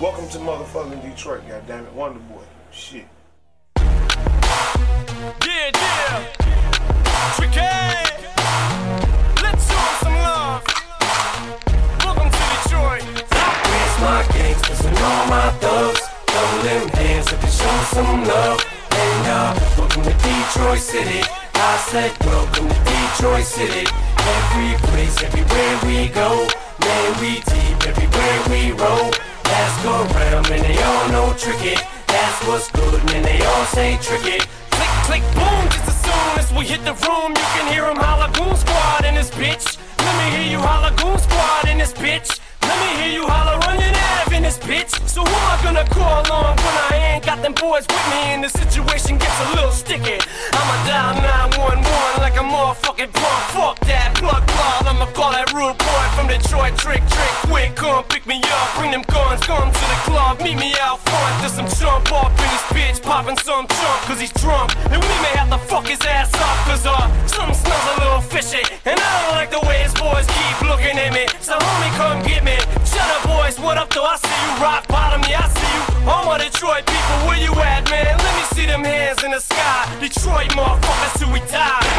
Welcome to motherfucking Detroit, goddammit. Wonder Boy. Shit. Yeah, yeah. Tricky. Let's show 'em some love. Welcome to Detroit. Where's my gangsters and all my thugs? Throw them hands up and show some love. And uh, welcome to Detroit City. I said welcome to Detroit City. Every place, everywhere we go. Man, we deep everywhere we roll. Ask around, man, they all know tricky. That's what's good, man, they all say tricky. Click, click, boom. Just as soon as we hit the room, you can hear hear 'em holla goon squad in this bitch. Let me hear you holla goon squad in this bitch. Let me hear you holla run your in this bitch. So who am I gonna call on when I ain't got them boys with me and the situation gets a little sticky? I'ma dial 911 like a motherfucking drunk. Fuck Detroit. Trick, trick, quick, come pick me up. Bring them guns, come to the club. Meet me out front. There's some chump off in this bitch, popping some chump cause he's drunk. And we may have to fuck his ass up cause uh, something smells a little fishy. And I don't like the way his boys keep looking at me. So homie, come get me. Shut up, boys. What up, though? I see you rock bottom. Yeah, I see you. All my Detroit people, where you at, man? Let me see them hands in the sky. Detroit motherfuckers till we die.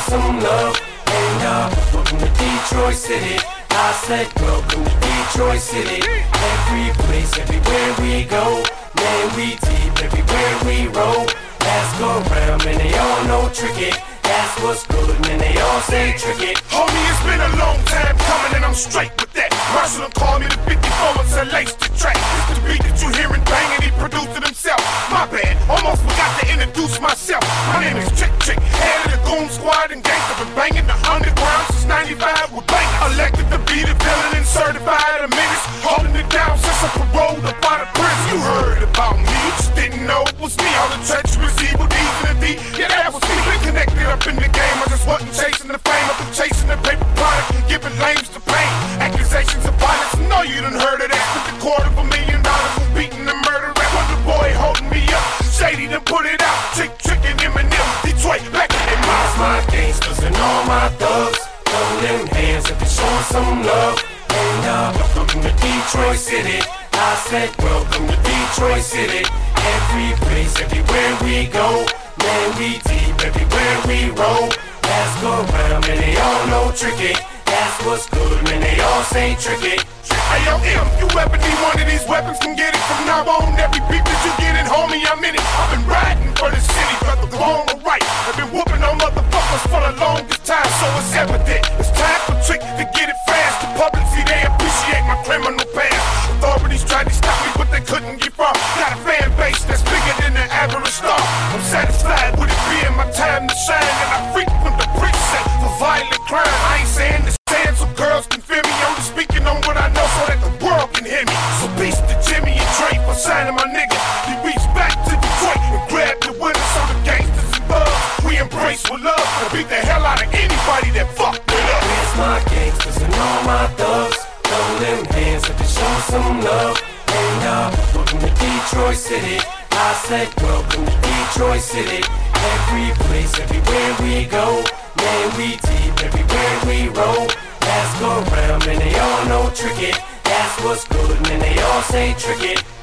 And some love. And uh, welcome to Detroit City. I said welcome to Detroit City. Every place, everywhere we go. Man, we deep everywhere we roll. Ask around, man, they all know tricky. That's what's good, man, they all say tricky. Homie, it's been a long time coming and I'm straight with that. Marshall called me the 54 and said lace the track. It's the beat that you hearing banging, he produced it himself. My bad, almost forgot to introduce myself. My name is Trick Trick, Goon Squad and gangsta been banging the underground since 95 with bang. Elected to be the villain and certified a menace. Holding it down since I paroled up out of prison. You heard about me, you just didn't know it was me. All the treacherous evil deeds in the D, yeah that was me. Been connected up in the game, I just wasn't chasing the fame. Them hands up and show some love. And uh, welcome to Detroit City. I said welcome to Detroit City. Every place, everywhere we go. Man, we deep everywhere we roll. Ask around, man, they all know tricky. That's what's good, man, they all say tricky. Hey yo, M, you ever need one of these weapons? Can get it from now on. Every beat that you get it, homie, I'm in it. I've been see they appreciate my criminal past. Authorities tried to stop me, but they couldn't get far. Got a fan base that's bigger than the average star. I'm satisfied with it being my time to shine, and I frequent the precinct for violent crime. I ain't saying this saying so girls can feel me. Just speaking on what I know so that the with love and beat the hell out of anybody that fuck with us. Where's my gangsters and all my thugs? Throw them hands up and show some love. And uh, welcome to Detroit City. I said welcome to Detroit City. Every place, everywhere we go. Man, we deep everywhere we roll. Ask around, and they all know tricky. That's what's good, man, they all say tricky. Yeah,